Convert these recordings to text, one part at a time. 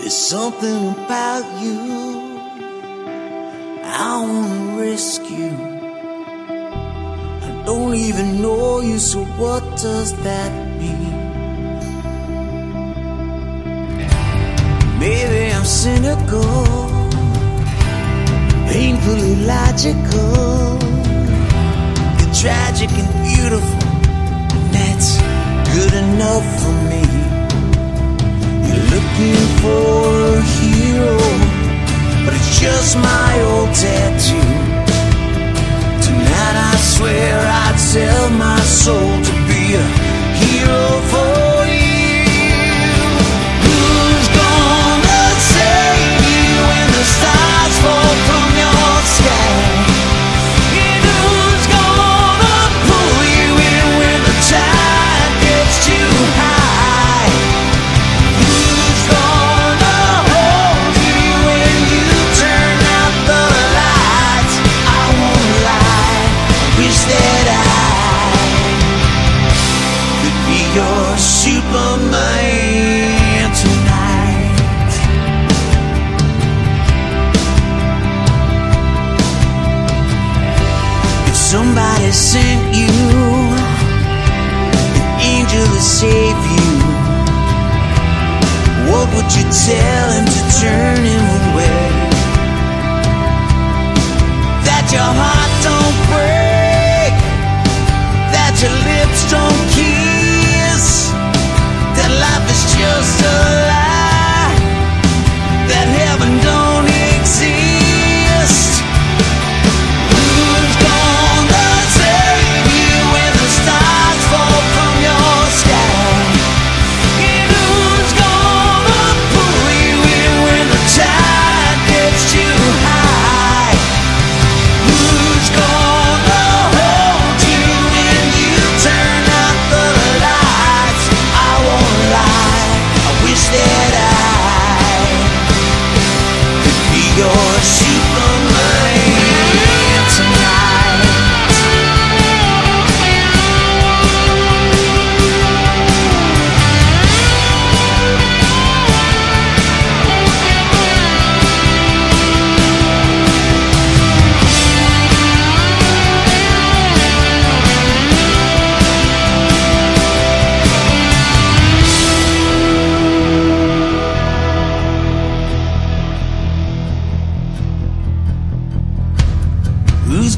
There's something about you I wanna rescue. I don't even know you, so what does that mean? Maybe I'm cynical, painfully logical, and tragic and beautiful. sent you an angel to save you. What would you tell him to turn?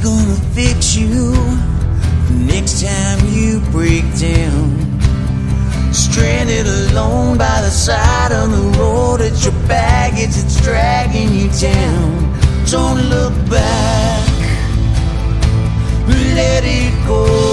gonna fix you next time you break down. Stranded alone by the side of the road, it's your baggage that's dragging you down. Don't look back, let it go.